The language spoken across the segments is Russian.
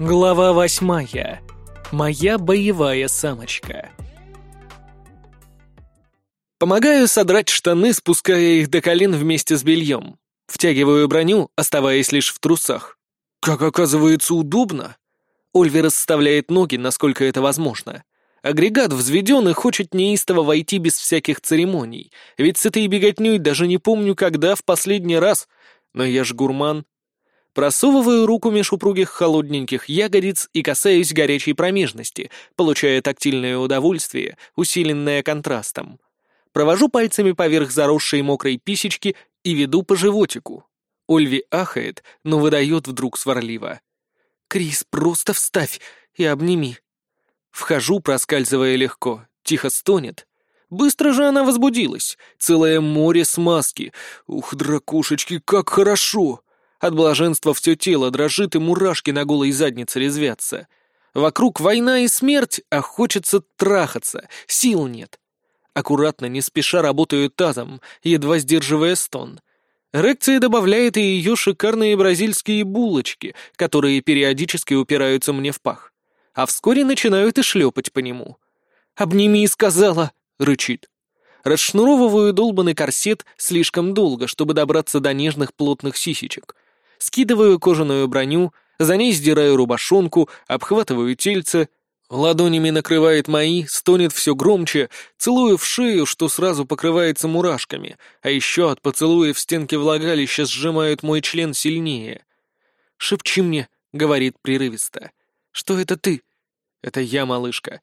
Глава восьмая. Моя боевая самочка. Помогаю содрать штаны, спуская их до колен вместе с бельем. Втягиваю броню, оставаясь лишь в трусах. Как оказывается, удобно. Ольви расставляет ноги, насколько это возможно. Агрегат взведен и хочет неистово войти без всяких церемоний, ведь с этой беготней даже не помню, когда в последний раз. Но я ж гурман. Просовываю руку меж упругих холодненьких ягодиц и касаюсь горячей промежности, получая тактильное удовольствие, усиленное контрастом. Провожу пальцами поверх заросшей мокрой писечки и веду по животику. Ольви ахает, но выдает вдруг сварливо. «Крис, просто вставь и обними». Вхожу, проскальзывая легко, тихо стонет. Быстро же она возбудилась. Целое море смазки. Ух, дракушечки, как хорошо! От блаженства все тело дрожит, и мурашки на голой заднице резвятся. Вокруг война и смерть, а хочется трахаться, сил нет. Аккуратно, не спеша работаю тазом, едва сдерживая стон. Эрекция добавляет и ее шикарные бразильские булочки, которые периодически упираются мне в пах. А вскоре начинают и шлепать по нему. «Обними», — сказала, — рычит. Расшнуровываю долбанный корсет слишком долго, чтобы добраться до нежных плотных сисечек — скидываю кожаную броню, за ней сдираю рубашонку, обхватываю тельце, ладонями накрывает мои, стонет все громче, целую в шею, что сразу покрывается мурашками, а еще от поцелуя в стенке влагалища сжимают мой член сильнее. «Шепчи мне», — говорит прерывисто. «Что это ты?» «Это я, малышка».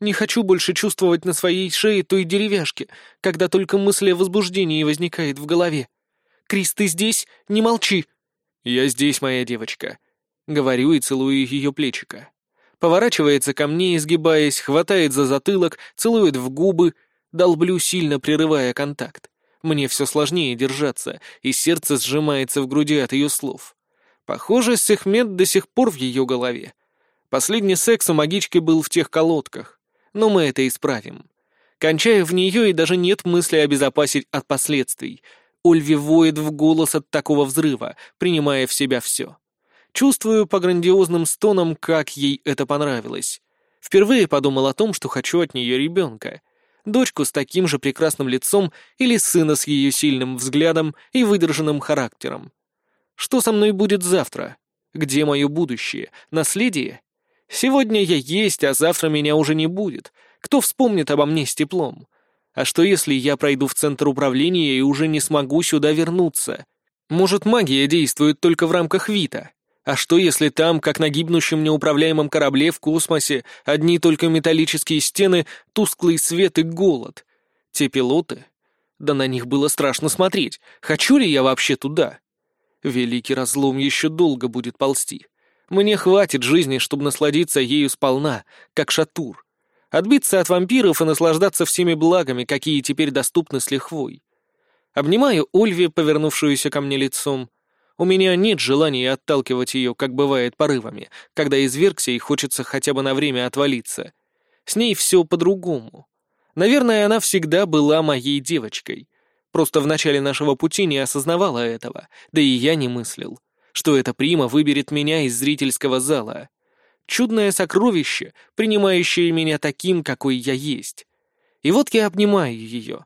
Не хочу больше чувствовать на своей шее той деревяшки, когда только мысль о возбуждении возникает в голове. «Крис, ты здесь? Не молчи!» «Я здесь, моя девочка», — говорю и целую ее плечика. Поворачивается ко мне, изгибаясь, хватает за затылок, целует в губы, долблю, сильно прерывая контакт. Мне все сложнее держаться, и сердце сжимается в груди от ее слов. Похоже, Сехмет до сих пор в ее голове. Последний секс у магички был в тех колодках. Но мы это исправим. Кончаю в нее, и даже нет мысли обезопасить от последствий. Ольви воет в голос от такого взрыва, принимая в себя все. Чувствую по грандиозным стонам, как ей это понравилось. Впервые подумал о том, что хочу от нее ребенка. Дочку с таким же прекрасным лицом или сына с ее сильным взглядом и выдержанным характером. Что со мной будет завтра? Где мое будущее? Наследие? Сегодня я есть, а завтра меня уже не будет. Кто вспомнит обо мне с теплом? А что если я пройду в центр управления и уже не смогу сюда вернуться? Может, магия действует только в рамках Вита? А что если там, как на гибнущем неуправляемом корабле в космосе, одни только металлические стены, тусклый свет и голод? Те пилоты? Да на них было страшно смотреть. Хочу ли я вообще туда? Великий разлом еще долго будет ползти. Мне хватит жизни, чтобы насладиться ею сполна, как шатур отбиться от вампиров и наслаждаться всеми благами, какие теперь доступны с лихвой. Обнимаю Ольви, повернувшуюся ко мне лицом. У меня нет желания отталкивать ее, как бывает порывами, когда извергся и хочется хотя бы на время отвалиться. С ней все по-другому. Наверное, она всегда была моей девочкой. Просто в начале нашего пути не осознавала этого, да и я не мыслил, что эта прима выберет меня из зрительского зала чудное сокровище, принимающее меня таким, какой я есть. И вот я обнимаю ее.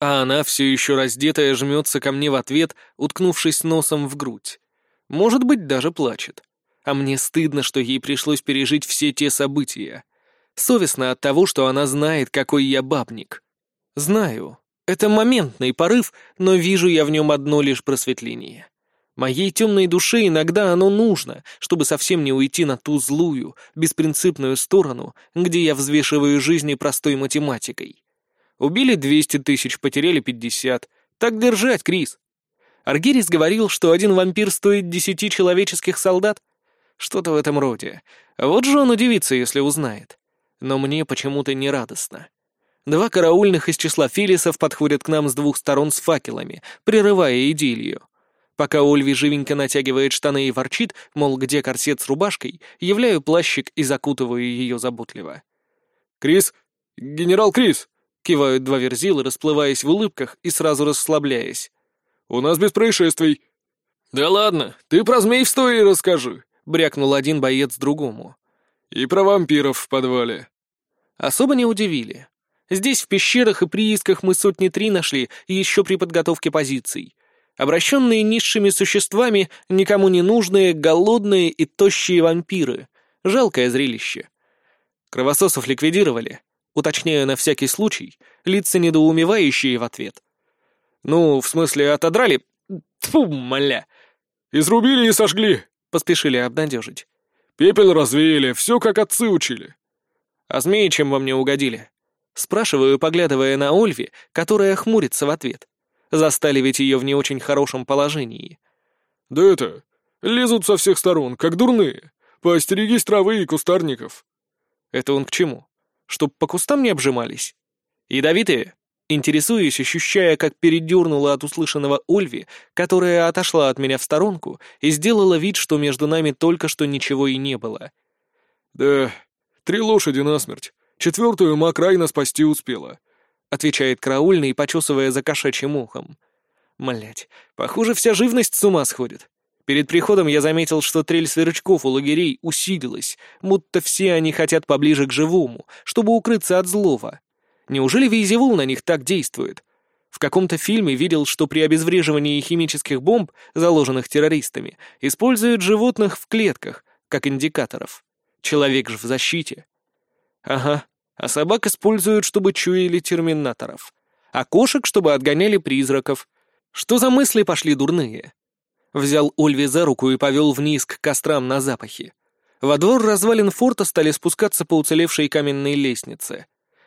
А она все еще раздетая жмется ко мне в ответ, уткнувшись носом в грудь. Может быть, даже плачет. А мне стыдно, что ей пришлось пережить все те события. Совестно от того, что она знает, какой я бабник. Знаю. Это моментный порыв, но вижу я в нем одно лишь просветление. Моей темной душе иногда оно нужно, чтобы совсем не уйти на ту злую, беспринципную сторону, где я взвешиваю жизни простой математикой. Убили 200 тысяч, потеряли 50. Так держать, Крис. Аргирис говорил, что один вампир стоит десяти человеческих солдат. Что-то в этом роде. Вот же он удивится, если узнает. Но мне почему-то не радостно. Два караульных из числа филисов подходят к нам с двух сторон с факелами, прерывая идиллию. Пока Ольви живенько натягивает штаны и ворчит, мол, где корсет с рубашкой, являю плащик и закутываю ее заботливо. «Крис! Генерал Крис!» — кивают два верзилы, расплываясь в улыбках и сразу расслабляясь. «У нас без происшествий». «Да ладно, ты про змей в сторе расскажи», —— брякнул один боец другому. «И про вампиров в подвале». Особо не удивили. Здесь в пещерах и приисках мы сотни три нашли еще при подготовке позиций. Обращенные низшими существами, никому не нужные, голодные и тощие вампиры. Жалкое зрелище. Кровососов ликвидировали. Уточняю на всякий случай, лица недоумевающие в ответ. Ну, в смысле, отодрали... Тьфу, моля. «Изрубили и сожгли», — поспешили обнадежить. «Пепел развеяли, все как отцы учили». «А змеи чем во мне угодили?» Спрашиваю, поглядывая на Ольви, которая хмурится в ответ. Застали ведь ее в не очень хорошем положении. «Да это... Лезут со всех сторон, как дурные. Поостерегись травы и кустарников». «Это он к чему? Чтоб по кустам не обжимались?» «Ядовитые?» Интересуюсь, ощущая, как передернула от услышанного Ольви, которая отошла от меня в сторонку и сделала вид, что между нами только что ничего и не было. «Да, три лошади насмерть. Четвертую Макрайна спасти успела», — отвечает караульный, почесывая за кошачьим ухом. Млять, похоже, вся живность с ума сходит. Перед приходом я заметил, что трель сверчков у лагерей усилилась, будто все они хотят поближе к живому, чтобы укрыться от злого. Неужели Вейзевул на них так действует? В каком-то фильме видел, что при обезвреживании химических бомб, заложенных террористами, используют животных в клетках, как индикаторов. Человек же в защите. Ага, а собак используют, чтобы чуяли терминаторов. А кошек, чтобы отгоняли призраков. Что за мысли пошли дурные? Взял Ольви за руку и повел вниз к кострам на запахе. Во двор развалин форта стали спускаться по уцелевшей каменной лестнице.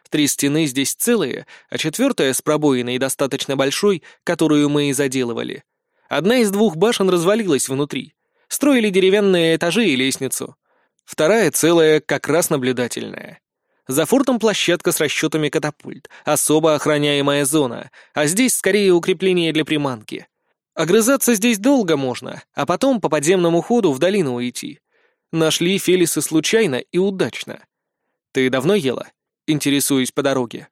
Три стены здесь целые, а четвертая с пробоиной достаточно большой, которую мы и заделывали. Одна из двух башен развалилась внутри. Строили деревянные этажи и лестницу. Вторая целая, как раз наблюдательная. За фортом площадка с расчетами катапульт, особо охраняемая зона, а здесь скорее укрепление для приманки. Огрызаться здесь долго можно, а потом по подземному ходу в долину уйти. Нашли Фелисы случайно и удачно. Ты давно ела? Интересуюсь по дороге.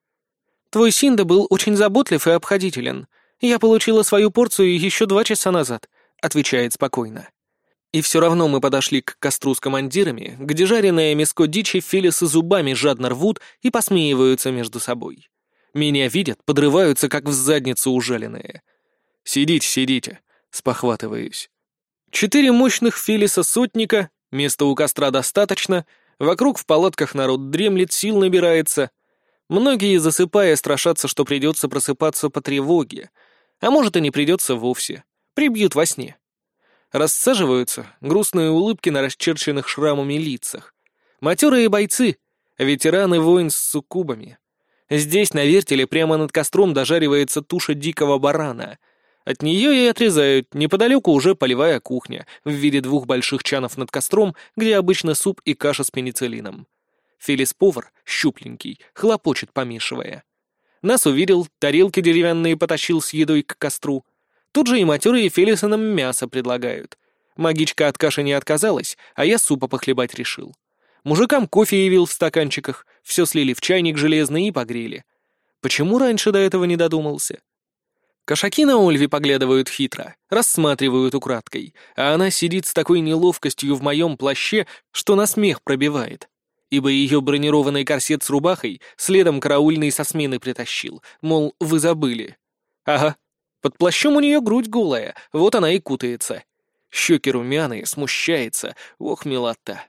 Твой Синда был очень заботлив и обходителен. Я получила свою порцию еще два часа назад, отвечает спокойно. И все равно мы подошли к костру с командирами, где жареное мяско дичи филисы зубами жадно рвут и посмеиваются между собой. Меня видят, подрываются, как в задницу ужаленные. «Сидите, сидите», — спохватываюсь. Четыре мощных филиса сотника, места у костра достаточно, вокруг в палатках народ дремлет, сил набирается. Многие, засыпая, страшатся, что придется просыпаться по тревоге, а может и не придется вовсе, прибьют во сне. Рассаживаются грустные улыбки на расчерченных шрамами лицах. Матерые бойцы, ветераны войн с суккубами. Здесь, на вертеле, прямо над костром дожаривается туша дикого барана. От нее и отрезают, неподалеку уже полевая кухня, в виде двух больших чанов над костром, где обычно суп и каша с пенициллином. Филис-повар, щупленький, хлопочет, помешивая. Нас увидел, тарелки деревянные потащил с едой к костру — Тут же и матерые Фелисы нам мясо предлагают. Магичка от каши не отказалась, а я супа похлебать решил. Мужикам кофе явил в стаканчиках, все слили в чайник железный и погрели. Почему раньше до этого не додумался? Кошаки на Ольве поглядывают хитро, рассматривают украдкой, а она сидит с такой неловкостью в моем плаще, что на смех пробивает. Ибо ее бронированный корсет с рубахой следом караульный со смены притащил, мол, вы забыли. Ага, под плащом у нее грудь голая, вот она и кутается. Щеки румяные, смущается. Ох, милота.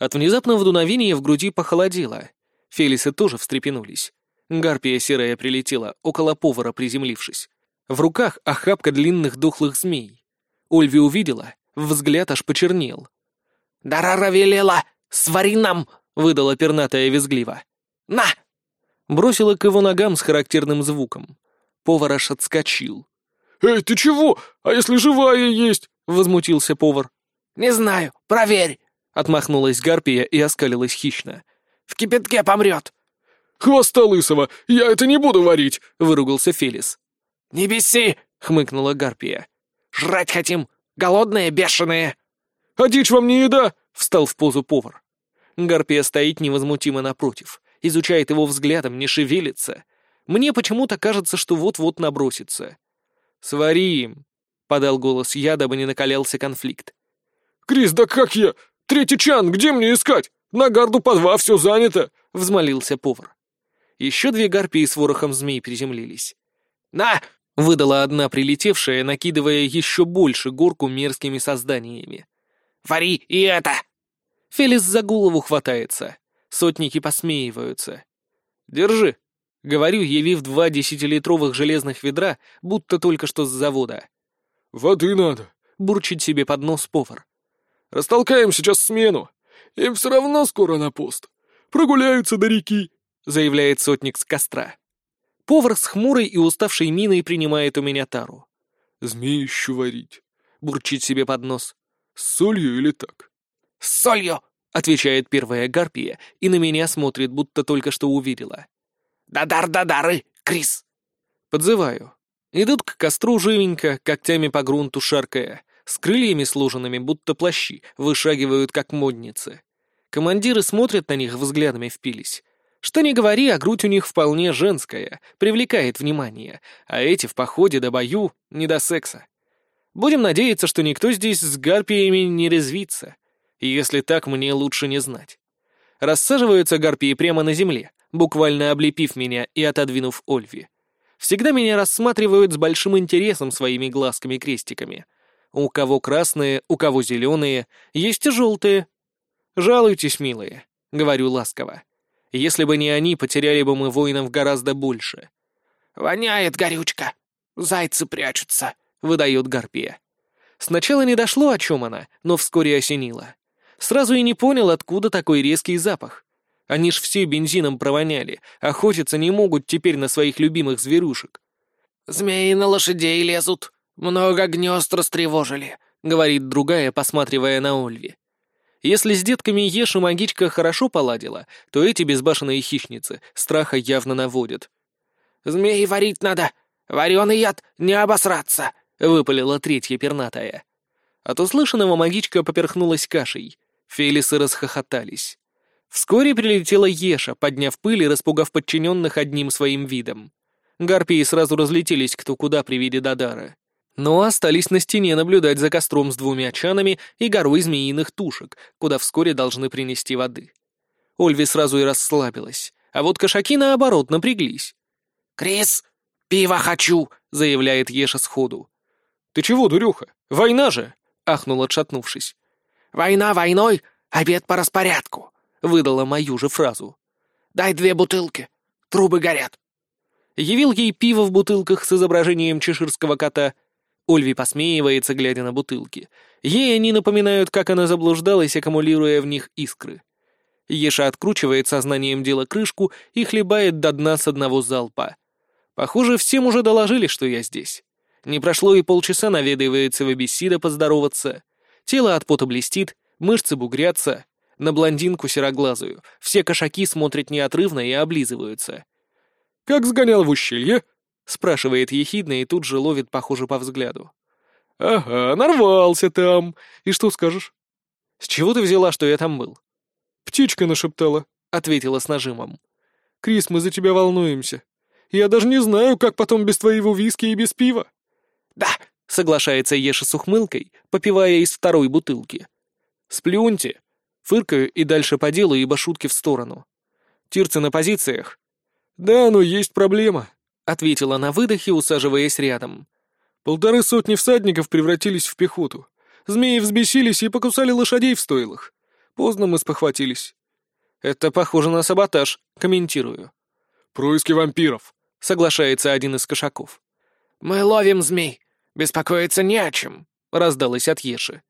От внезапного дуновения в груди похолодело. Фелисы тоже встрепенулись. Гарпия серая прилетела, около повара приземлившись. В руках охапка длинных дохлых змей. Ольви увидела, взгляд аж почернел. «Дарара велела! Свари нам!» — выдала пернатая визгливо. «На!» Бросила к его ногам с характерным звуком. Повар аж отскочил. «Эй, ты чего? А если живая есть?» — возмутился повар. «Не знаю, проверь!» — отмахнулась Гарпия и оскалилась хищно. «В кипятке помрет!» «Хвоста лысого! Я это не буду варить!» — выругался Фелис. «Не беси!» — хмыкнула Гарпия. «Жрать хотим! Голодные, бешеные!» «А дичь вам не еда!» — встал в позу повар. Гарпия стоит невозмутимо напротив, изучает его взглядом, не шевелится — мне почему-то кажется, что вот-вот набросится. «Свари им», — подал голос я, дабы не накалялся конфликт. Крис, да как я? Третий чан, где мне искать? На гарду по два, все занято!» — взмолился повар. Еще две гарпии с ворохом змей приземлились. «На!» — выдала одна прилетевшая, накидывая еще больше горку мерзкими созданиями. «Вари и это!» Фелис за голову хватается. Сотники посмеиваются. «Держи», — говорю, явив два десятилитровых железных ведра, будто только что с завода. «Воды надо», — бурчит себе под нос повар. «Растолкаем сейчас смену. Им все равно скоро на пост. Прогуляются до реки», — заявляет сотник с костра. Повар с хмурой и уставшей миной принимает у меня тару. «Змеи еще варить», — бурчит себе под нос. «С солью или так?» «С солью!» — отвечает первая гарпия и на меня смотрит, будто только что увидела. «Дадар-дадары, Крис!» Подзываю. Идут к костру живенько, когтями по грунту шаркая, с крыльями сложенными, будто плащи, вышагивают, как модницы. Командиры смотрят на них, взглядами впились. Что ни говори, а грудь у них вполне женская, привлекает внимание, а эти в походе до бою не до секса. Будем надеяться, что никто здесь с гарпиями не резвится. Если так, мне лучше не знать. Рассаживаются гарпии прямо на земле, буквально облепив меня и отодвинув Ольви. Всегда меня рассматривают с большим интересом своими глазками-крестиками. У кого красные, у кого зеленые, есть и желтые. «Жалуйтесь, милые», — говорю ласково. Если бы не они, потеряли бы мы воинов гораздо больше. «Воняет горючка. Зайцы прячутся», — выдает Гарпия. Сначала не дошло, о чем она, но вскоре осенило. Сразу и не понял, откуда такой резкий запах. Они ж все бензином провоняли, охотиться не могут теперь на своих любимых зверушек. «Змеи на лошадей лезут, много гнезд растревожили», — говорит другая, посматривая на Ольви. Если с детками Еш и магичка хорошо поладила, то эти безбашенные хищницы страха явно наводят. «Змеи варить надо! Вареный яд, не обосраться!» — выпалила третья пернатая. От услышанного магичка поперхнулась кашей. Фелисы расхохотались. Вскоре прилетела Еша, подняв пыль и распугав подчиненных одним своим видом. Гарпии сразу разлетелись кто куда при виде Дадара но остались на стене наблюдать за костром с двумя чанами и горой змеиных тушек, куда вскоре должны принести воды. Ольви сразу и расслабилась, а вот кошаки, наоборот, напряглись. «Крис, пиво хочу!» — заявляет Еша сходу. «Ты чего, дурюха? Война же!» — ахнул, отшатнувшись. «Война войной, обед по распорядку!» — выдала мою же фразу. «Дай две бутылки, трубы горят!» Явил ей пиво в бутылках с изображением чеширского кота — Ольви посмеивается, глядя на бутылки. Ей они напоминают, как она заблуждалась, аккумулируя в них искры. Еша откручивает сознанием дела крышку и хлебает до дна с одного залпа. Похоже, всем уже доложили, что я здесь. Не прошло и полчаса, наведывается в Эбиссида поздороваться. Тело от пота блестит, мышцы бугрятся. На блондинку сероглазую. Все кошаки смотрят неотрывно и облизываются. «Как сгонял в ущелье?» Спрашивает ехидно и тут же ловит, похоже, по взгляду. «Ага, нарвался там. И что скажешь?» «С чего ты взяла, что я там был?» «Птичка нашептала», — ответила с нажимом. «Крис, мы за тебя волнуемся. Я даже не знаю, как потом без твоего виски и без пива». «Да», — соглашается Еша с ухмылкой, попивая из второй бутылки. «Сплюньте». Фыркаю и дальше по делу, ибо шутки в сторону. «Тирцы на позициях?» «Да, но есть проблема», — ответила на выдохе, усаживаясь рядом. «Полторы сотни всадников превратились в пехоту. Змеи взбесились и покусали лошадей в стойлах. Поздно мы спохватились». «Это похоже на саботаж», — комментирую. «Происки вампиров», — соглашается один из кошаков. «Мы ловим змей. Беспокоиться не о чем», — раздалось от Еши.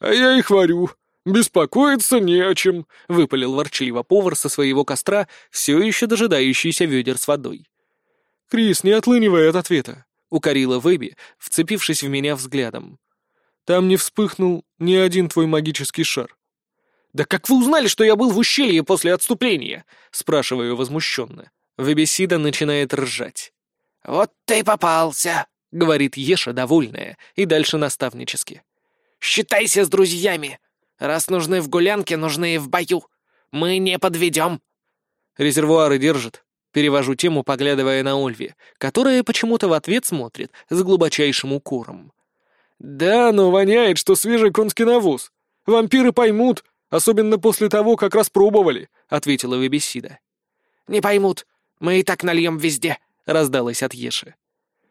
«А я их варю. Беспокоиться не о чем», — выпалил ворчливо повар со своего костра, все еще дожидающийся ведер с водой. «Крис, не отлынивай от ответа», — укорила Вэби, вцепившись в меня взглядом. «Там не вспыхнул ни один твой магический шар». «Да как вы узнали, что я был в ущелье после отступления?» — спрашиваю возмущенно. Вебесида начинает ржать. «Вот ты попался», — говорит Еша, довольная, и дальше наставнически. «Считайся с друзьями. Раз нужны в гулянке, нужны и в бою. Мы не подведем». «Резервуары держат?» Перевожу тему, поглядывая на Ольви, которая почему-то в ответ смотрит с глубочайшим укором. «Да, но воняет, что свежий конский навоз. Вампиры поймут, особенно после того, как распробовали», — ответила Вебесида. «Не поймут. Мы и так нальем везде», — раздалось от Еши.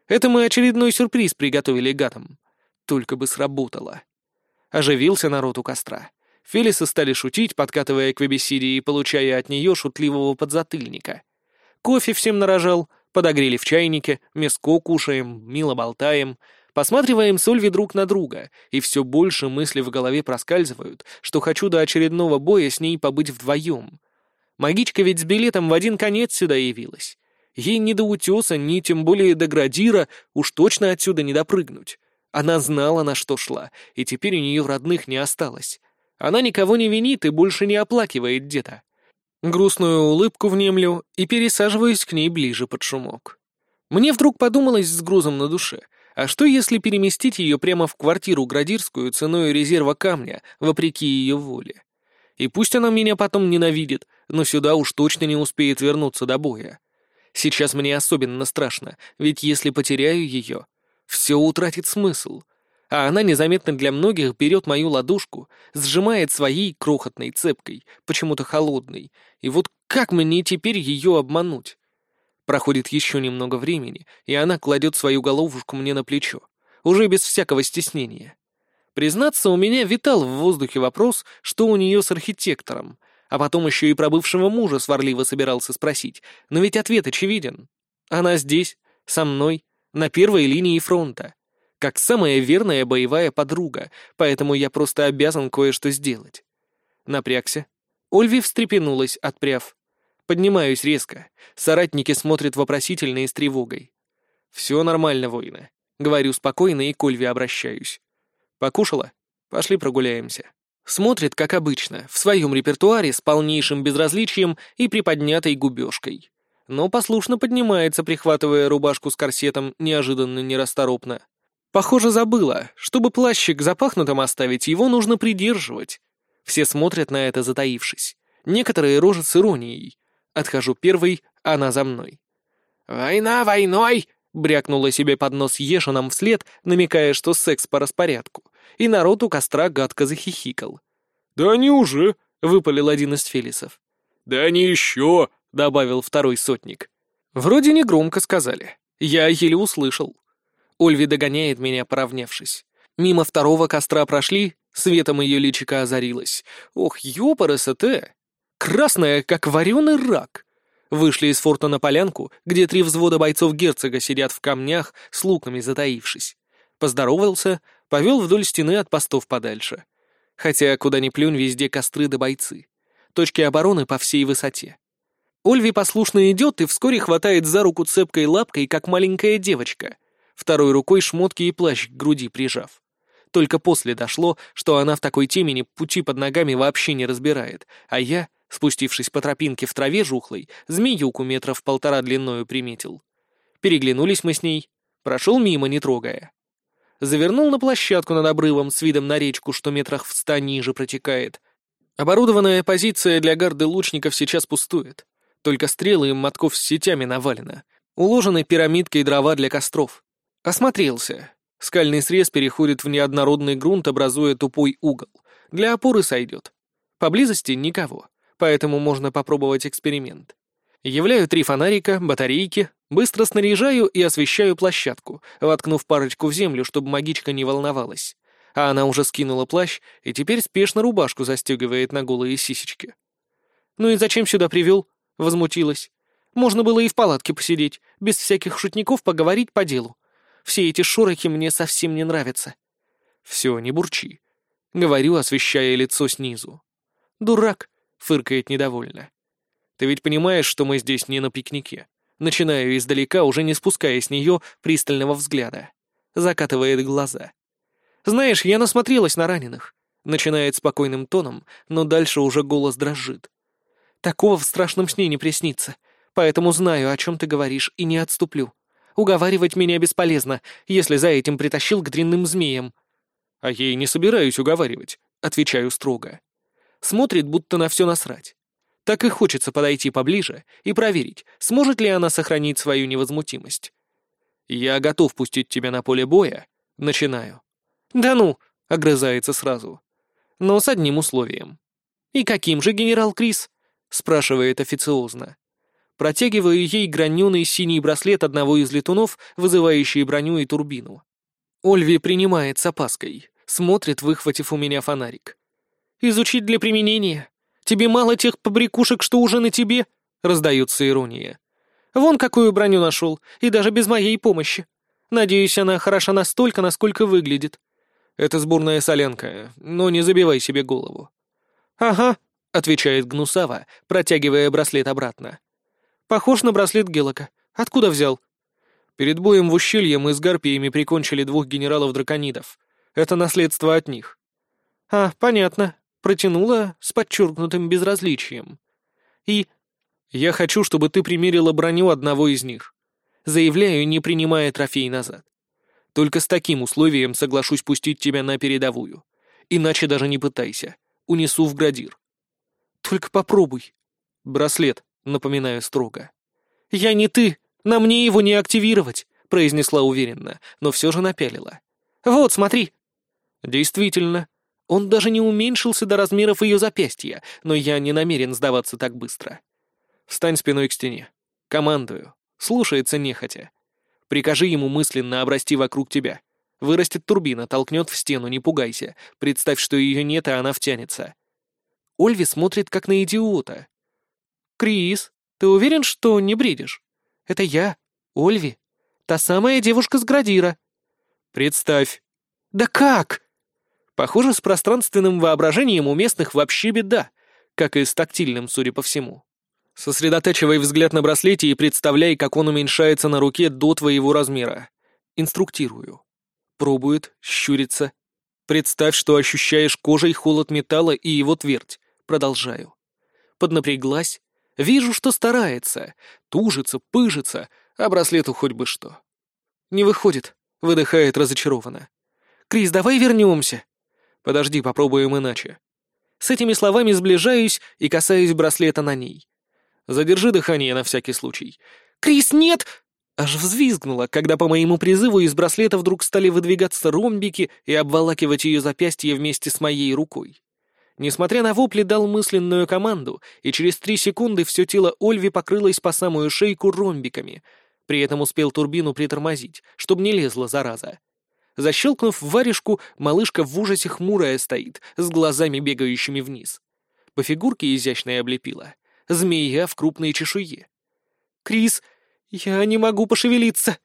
«Это мы очередной сюрприз приготовили гадам. Только бы сработало». Оживился народ у костра. Фелисы стали шутить, подкатывая к Вебесиде и получая от нее шутливого подзатыльника. Кофе всем нарожал, подогрели в чайнике, мяско кушаем, мило болтаем, посматриваем с Ольви друг на друга, и все больше мысли в голове проскальзывают, что хочу до очередного боя с ней побыть вдвоем. Магичка ведь с билетом в один конец сюда явилась. Ей ни до утеса, ни тем более до градира уж точно отсюда не допрыгнуть. Она знала, на что шла, и теперь у нее родных не осталось. Она никого не винит и больше не оплакивает где-то. Грустную улыбку внемлю и пересаживаюсь к ней ближе под шумок. Мне вдруг подумалось с грузом на душе, а что если переместить ее прямо в квартиру Градирскую ценой резерва камня, вопреки ее воле? И пусть она меня потом ненавидит, но сюда уж точно не успеет вернуться до боя. Сейчас мне особенно страшно, ведь если потеряю ее, все утратит смысл — а она незаметно для многих берет мою ладошку, сжимает своей крохотной цепкой, почему-то холодной, и вот как мне теперь ее обмануть? Проходит еще немного времени, и она кладет свою головушку мне на плечо, уже без всякого стеснения. Признаться, у меня витал в воздухе вопрос, что у нее с архитектором, а потом еще и про бывшего мужа сварливо собирался спросить, но ведь ответ очевиден. Она здесь, со мной, на первой линии фронта как самая верная боевая подруга, поэтому я просто обязан кое-что сделать. Напрягся. Ольви встрепенулась, отпряв. Поднимаюсь резко. Соратники смотрят вопросительно и с тревогой. «Все нормально, воины». Говорю спокойно и к Ольве обращаюсь. «Покушала? Пошли прогуляемся». Смотрит, как обычно, в своем репертуаре с полнейшим безразличием и приподнятой губежкой. Но послушно поднимается, прихватывая рубашку с корсетом неожиданно нерасторопно. Похоже, забыла. Чтобы плащик запахнутым оставить, его нужно придерживать. Все смотрят на это, затаившись. Некоторые рожат с иронией. Отхожу первый, она за мной. «Война войной!» — брякнула себе под нос Еша вслед, намекая, что секс по распорядку. И народ у костра гадко захихикал. «Да они уже!» — выпалил один из фелисов. «Да они еще!» — добавил второй сотник. Вроде не громко сказали. Я еле услышал. Ольви догоняет меня, поравнявшись. Мимо второго костра прошли, светом ее личика озарилось. Ох, ёпарасы-то! Красная, как вареный рак! Вышли из форта на полянку, где три взвода бойцов герцога сидят в камнях, с луками затаившись. Поздоровался, повел вдоль стены от постов подальше. Хотя, куда ни плюнь, везде костры да бойцы. Точки обороны по всей высоте. Ольви послушно идет и вскоре хватает за руку цепкой лапкой, как маленькая девочка — второй рукой шмотки и плащ к груди прижав. Только после дошло, что она в такой темени пути под ногами вообще не разбирает, а я, спустившись по тропинке в траве жухлой, змеюку метров полтора длиною приметил. Переглянулись мы с ней, прошел мимо, не трогая. Завернул на площадку над обрывом с видом на речку, что метрах в ста ниже протекает. Оборудованная позиция для гарды лучников сейчас пустует. Только стрелы и мотков с сетями навалено. Уложены пирамидкой дрова для костров. Осмотрелся. Скальный срез переходит в неоднородный грунт, образуя тупой угол. Для опоры сойдет. Поблизости никого, поэтому можно попробовать эксперимент. Являю три фонарика, батарейки, быстро снаряжаю и освещаю площадку, воткнув парочку в землю, чтобы магичка не волновалась. А она уже скинула плащ и теперь спешно рубашку застегивает на голые сисечки. «Ну и зачем сюда привел?» — возмутилась. «Можно было и в палатке посидеть, без всяких шутников поговорить по делу. Все эти шорохи мне совсем не нравятся. Все, не бурчи. Говорю, освещая лицо снизу. Дурак, фыркает недовольно. Ты ведь понимаешь, что мы здесь не на пикнике. Начинаю издалека, уже не спуская с нее пристального взгляда. Закатывает глаза. Знаешь, я насмотрелась на раненых. Начинает спокойным тоном, но дальше уже голос дрожит. Такого в страшном сне не приснится, поэтому знаю, о чем ты говоришь, и не отступлю. Уговаривать меня бесполезно, если за этим притащил к дрянным змеям. А ей не собираюсь уговаривать, отвечаю строго. Смотрит, будто на все насрать. Так и хочется подойти поближе и проверить, сможет ли она сохранить свою невозмутимость. Я готов пустить тебя на поле боя. Начинаю. Да ну, огрызается сразу. но с одним условием. «И каким же, генерал Крис?» — спрашивает официозно. Протягиваю ей граненый синий браслет одного из летунов, вызывающий броню и турбину. Ольви принимает с опаской, смотрит, выхватив у меня фонарик. «Изучить для применения? Тебе мало тех побрякушек, что уже на тебе?» — раздается ирония. «Вон какую броню нашел, и даже без моей помощи. Надеюсь, она хороша настолько, насколько выглядит». «Это сборная солянка, но не забивай себе голову». «Ага», — отвечает Гнусава, протягивая браслет обратно. «Похож на браслет Гелока. Откуда взял?» «Перед боем в ущелье мы с гарпиями прикончили двух генералов-драконидов. Это наследство от них». «А, понятно», — протянула с подчеркнутым безразличием. «И...» «Я хочу, чтобы ты примерила броню одного из них. Заявляю, не принимая трофей назад. Только с таким условием соглашусь пустить тебя на передовую. Иначе даже не пытайся. Унесу в градир». «Только попробуй». «Браслет», — напоминаю строго. «Я не ты. На мне его не активировать», — произнесла уверенно, но все же напялила. «Вот, смотри». Действительно, он даже не уменьшился до размеров ее запястья, но я не намерен сдаваться так быстро. Встань спиной к стене. Командую. Слушается нехотя. Прикажи ему мысленно обрасти вокруг тебя. Вырастет турбина, толкнет в стену, не пугайся. Представь, что ее нет, и она втянется. Ольви смотрит, как на идиота. «Крис, ты уверен, что не бредишь? Это я, Ольви, та самая девушка с градира». «Представь». «Да как?» Похоже, с пространственным воображением у местных вообще беда, как и с тактильным, судя по всему. Сосредотачивай взгляд на браслете и представляй, как он уменьшается на руке до твоего размера. Инструктирую. Пробует, щурится. Представь, что ощущаешь кожей холод металла и его твердь. Продолжаю. Поднапряглась. Вижу, что старается. Тужится, пыжится, а браслету хоть бы что. Не выходит, выдыхает разочарованно. «Крис, давай вернемся!» «Подожди, попробуем иначе». С этими словами сближаюсь и касаюсь браслета на ней. Задержи дыхание на всякий случай. «Крис, нет!» Аж взвизгнула, когда по моему призыву из браслета вдруг стали выдвигаться ромбики и обволакивать ее запястье вместе с моей рукой. Несмотря на вопли, дал мысленную команду, и через три секунды все тело Ольви покрылось по самую шейку ромбиками. При этом успел турбину притормозить, чтобы не лезла зараза. Защелкнув варежку, малышка в ужасе хмурая стоит, с глазами бегающими вниз. По фигурке изящной облепила змея в крупной чешуе. «Крис, я не могу пошевелиться!»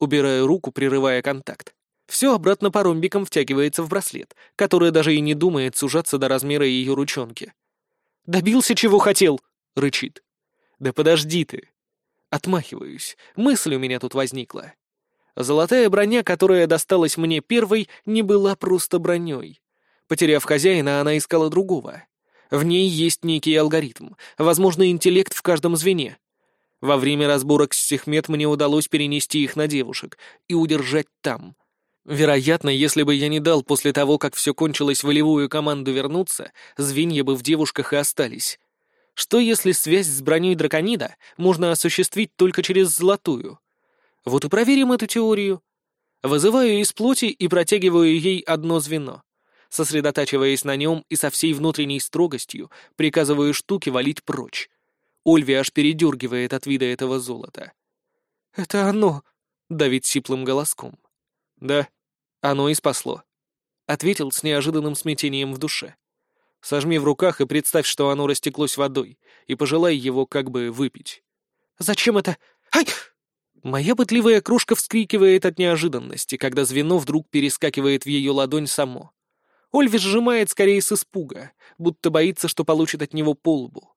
Убираю руку, прерывая контакт. Все обратно по ромбикам втягивается в браслет, который даже и не думает сужаться до размера ее ручонки. «Добился, чего хотел!» — рычит. «Да подожди ты!» Отмахиваюсь. Мысль у меня тут возникла. Золотая броня, которая досталась мне первой, не была просто броней. Потеряв хозяина, она искала другого. В ней есть некий алгоритм, возможно, интеллект в каждом звене. Во время разборок с Сехмет мне удалось перенести их на девушек и удержать там. Вероятно, если бы я не дал после того, как все кончилось, волевую команду вернуться, звенья бы в девушках и остались. Что если связь с броней драконида можно осуществить только через золотую? Вот и проверим эту теорию. Вызываю из плоти и протягиваю ей одно звено. Сосредотачиваясь на нем и со всей внутренней строгостью, приказываю штуке валить прочь. Ольви аж передергивает от вида этого золота. «Это оно!» — давит сиплым голоском. «Да, оно и спасло», — ответил с неожиданным смятением в душе. «Сожми в руках и представь, что оно растеклось водой, и пожелай его как бы выпить». «Зачем это? Ай!» Моя пытливая кружка вскрикивает от неожиданности, когда звено вдруг перескакивает в ее ладонь само. Ольви сжимает скорее с испуга, будто боится, что получит от него полбу.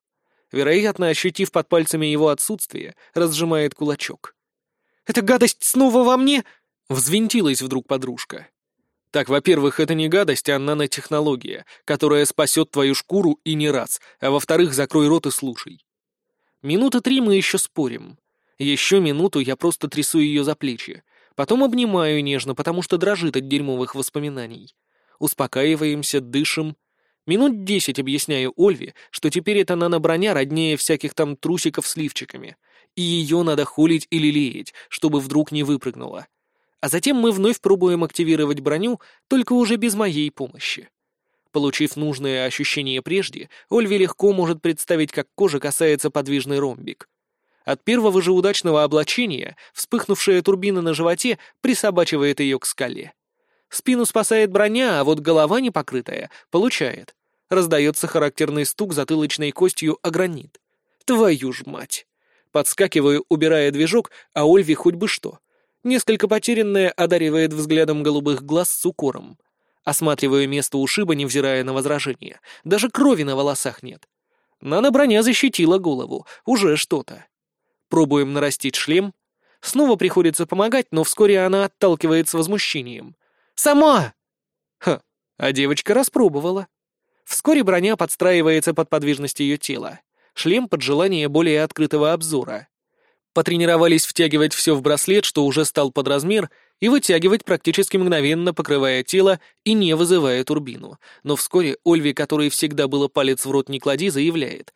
Вероятно, ощутив под пальцами его отсутствие, разжимает кулачок. «Эта гадость снова во мне?» — взвинтилась вдруг подружка. «Так, во-первых, это не гадость, а нанотехнология, которая спасет твою шкуру и не раз, а во-вторых, закрой рот и слушай». Минуты три мы еще спорим. Еще минуту я просто трясу ее за плечи, потом обнимаю нежно, потому что дрожит от дерьмовых воспоминаний успокаиваемся, дышим. Минут десять объясняю Ольве, что теперь эта нано-броня роднее всяких там трусиков с лифчиками, и ее надо хулить или леять, чтобы вдруг не выпрыгнула. А затем мы вновь пробуем активировать броню, только уже без моей помощи. Получив нужное ощущение прежде, Ольви легко может представить, как кожа касается подвижный ромбик. От первого же удачного облачения вспыхнувшая турбина на животе присобачивает ее к скале. Спину спасает броня, а вот голова непокрытая получает. Раздается характерный стук затылочной костью о гранит. Твою ж мать! Подскакиваю, убирая движок, а Ольви хоть бы что. Несколько потерянная одаривает взглядом голубых глаз с укором. Осматриваю место ушиба, невзирая на возражения. Даже крови на волосах нет. Нано-броня защитила голову. Уже что-то. Пробуем нарастить шлем. Снова приходится помогать, но вскоре она отталкивает с возмущением. «Сама!» Ха, а девочка распробовала. Вскоре броня подстраивается под подвижность ее тела. Шлем под желание более открытого обзора. Потренировались втягивать все в браслет, что уже стал под размер, и вытягивать практически мгновенно, покрывая тело и не вызывая турбину. Но вскоре Ольви, которой всегда было палец в рот не клади, заявляет.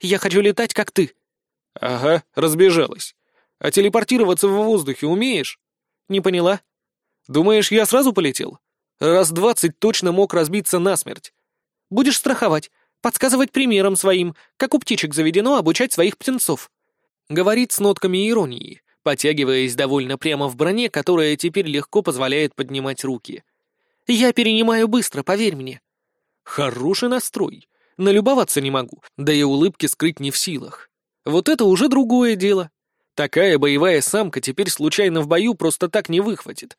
«Я хочу летать, как ты». «Ага, разбежалась. А телепортироваться в воздухе умеешь?» «Не поняла». «Думаешь, я сразу полетел? Раз двадцать точно мог разбиться насмерть». «Будешь страховать, подсказывать примером своим, как у птичек заведено обучать своих птенцов». Говорит с нотками иронии, потягиваясь довольно прямо в броне, которая теперь легко позволяет поднимать руки. «Я перенимаю быстро, поверь мне». Хороший настрой. Налюбоваться не могу, да и улыбки скрыть не в силах. Вот это уже другое дело. Такая боевая самка теперь случайно в бою просто так не выхватит.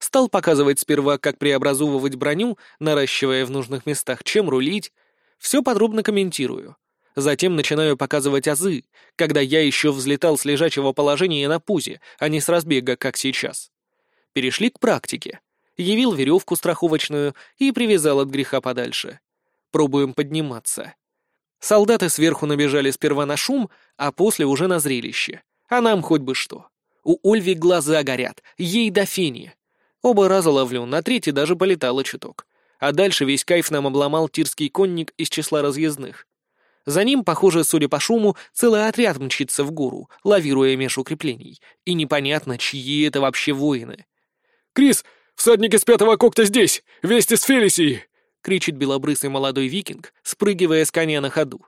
Стал показывать сперва, как преобразовывать броню, наращивая в нужных местах, чем рулить. Все подробно комментирую. Затем начинаю показывать азы, когда я еще взлетал с лежачего положения на пузе, а не с разбега, как сейчас. Перешли к практике. Явил веревку страховочную и привязал от греха подальше. Пробуем подниматься. Солдаты сверху набежали сперва на шум, а после уже на зрелище. А нам хоть бы что. У Ольви глаза горят, ей до фени. Оба раза ловлю, на третий даже полетало чуток. А дальше весь кайф нам обломал тирский конник из числа разъездных. За ним, похоже, судя по шуму, целый отряд мчится в гору, лавируя меж укреплений. И непонятно, чьи это вообще воины. «Крис, всадники с пятого когтя здесь! Вместе с Фелисией!» — кричит белобрысый молодой викинг, спрыгивая с коня на ходу.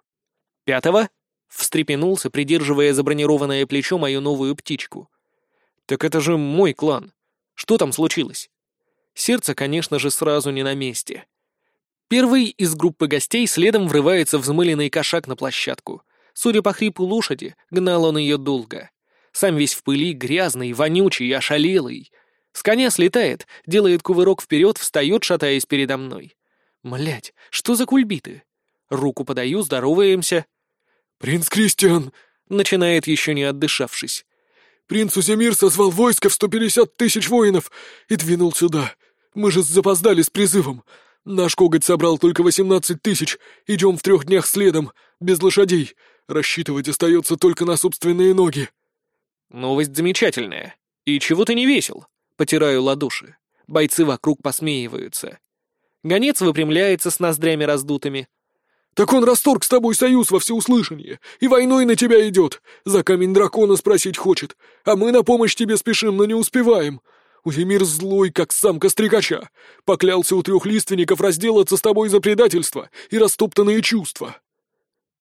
«Пятого?» — встрепенулся, придерживая за бронированное плечо мою новую птичку. «Так это же мой клан. Что там случилось?» Сердце, конечно же, сразу не на месте. Первый из группы гостей следом врывается взмыленный кошак на площадку. Судя по хрипу лошади, гнал он ее долго. Сам весь в пыли, грязный, вонючий, ошалелый. С коня слетает, делает кувырок вперед, встает, шатаясь передо мной. Млять, что за кульбиты? Руку подаю, здороваемся. «Принц Кристиан!» — начинает еще не отдышавшись. «Принц Уземир созвал войско в сто пятьдесят тысяч воинов и двинул сюда. Мы же запоздали с призывом. Наш коготь собрал только восемнадцать тысяч. Идем в трех днях следом, без лошадей. Рассчитывать остается только на собственные ноги. Новость замечательная. И чего ты не весел? Потираю ладоши. Бойцы вокруг посмеиваются. Гонец выпрямляется с ноздрями раздутыми. «Так он расторг с тобой союз во всеуслышание, и войной на тебя идет. За камень дракона спросить хочет, а мы на помощь тебе спешим, но не успеваем. Узимир злой, как самка стрекача. Поклялся у трех лиственников разделаться с тобой за предательство и растоптанные чувства.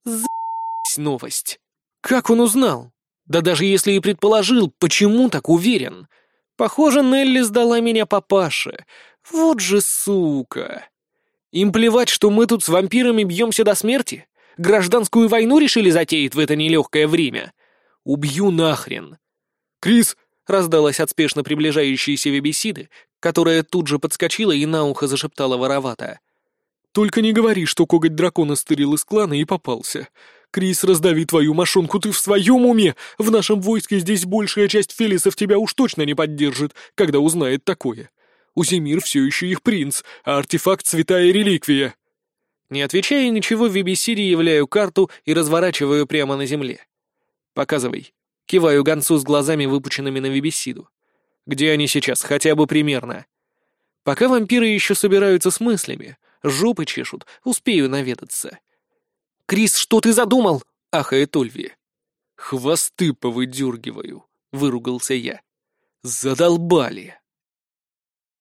За***сь новость. Как он узнал? Да даже если и предположил, почему так уверен? Похоже, Нелли сдала меня папаше. Вот же сука. Им плевать, что мы тут с вампирами бьемся до смерти? Гражданскую войну решили затеять в это нелегкое время? Убью нахрен. Крис, раздалась от спешно приближающейся вебесиды, которая тут же подскочила и на ухо зашептала воровато. «Только не говори, что коготь дракона стырил из клана и попался. Крис, раздави твою мошонку, ты в своем уме? В нашем войске здесь большая часть фелисов тебя уж точно не поддержит, когда узнает такое. Узимир все еще их принц, а артефакт — святая реликвия». Не отвечая ничего, в вебесиде являю карту и разворачиваю прямо на земле. «Показывай». Киваю гонцу с глазами, выпученными на вибисиду. Где они сейчас, хотя бы примерно? Пока вампиры еще собираются с мыслями, жопы чешут, успею наведаться. «Крис, что ты задумал?» — ахает Ольви. «Хвосты повыдергиваю», — выругался я. «Задолбали!»